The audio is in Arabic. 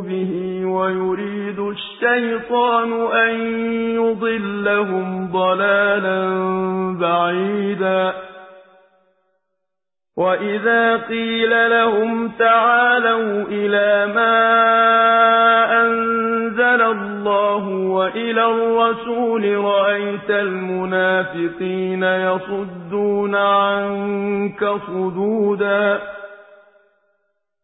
بِهِ وَيُرِيدُ الشَّيْطَانُ أَن يُضِلَّهُمْ ضَلَالًا بَعِيدًا. وَإِذَا قِيلَ لَهُمْ تَعَالَوْا إِلَىٰ مَا أَنزَلَ اللَّهُ وَإِلَى الرَّسُولِ رَأَيْتَ الْمُنَافِقِينَ يَصُدُّونَ عَنكَ صُدُودًا.